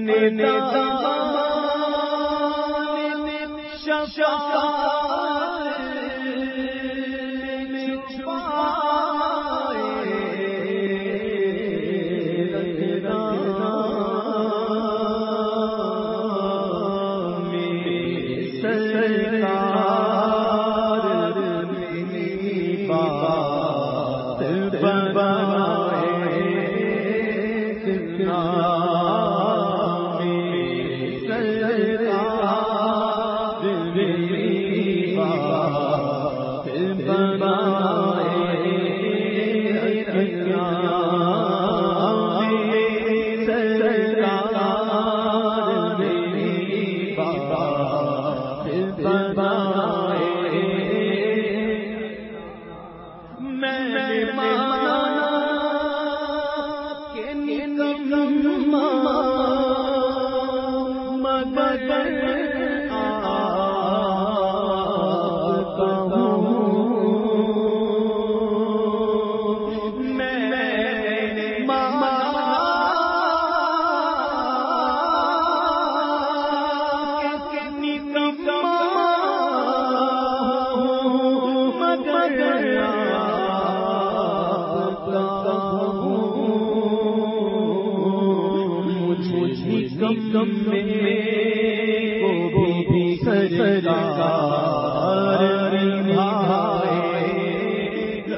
نے شفا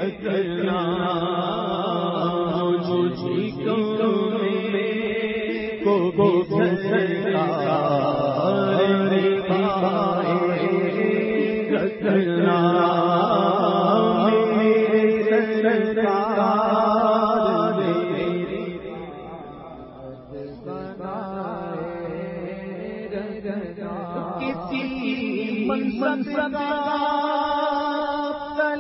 اپنے کسی من سدا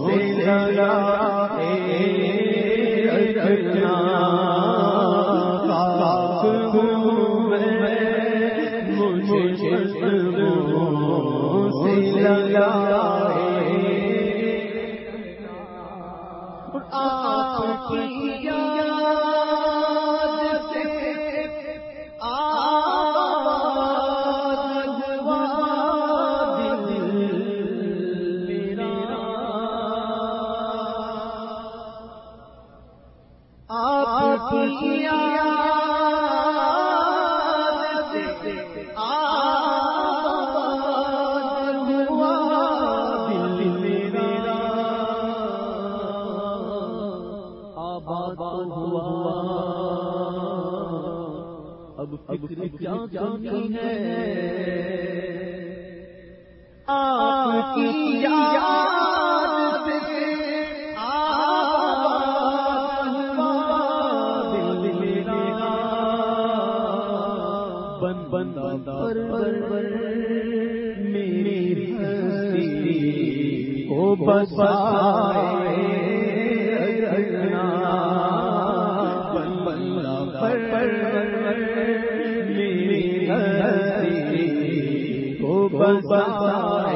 سے لگا اب کیا کمی ہے۔ آپ کی یاد سے بن پر پر میری ہستی کو بسائے۔ کو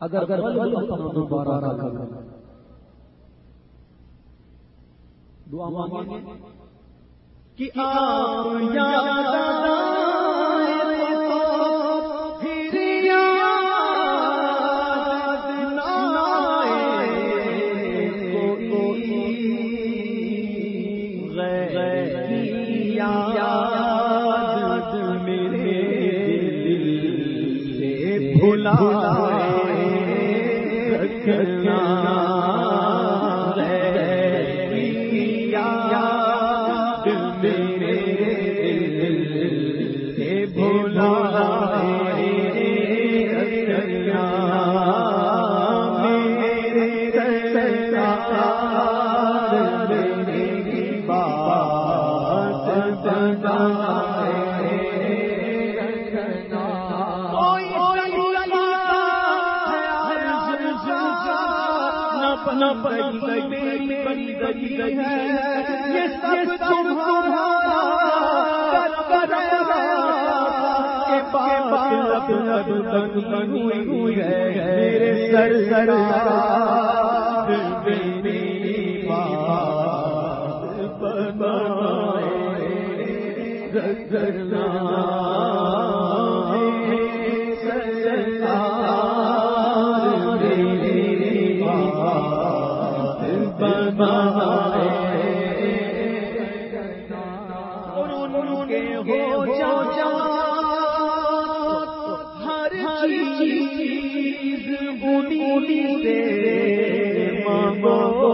اگر اگر دوبارہ دعا مانگیں۔ کہ آپ آئے میرے سر سر میری بات۔ ہر چیز بولی دے مانگو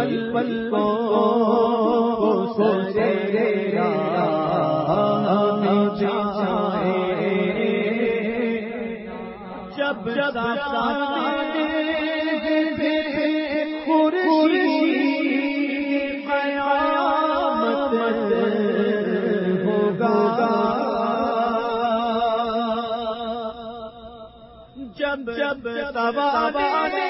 پل پل کو سرے جب جب قیامت ہوگا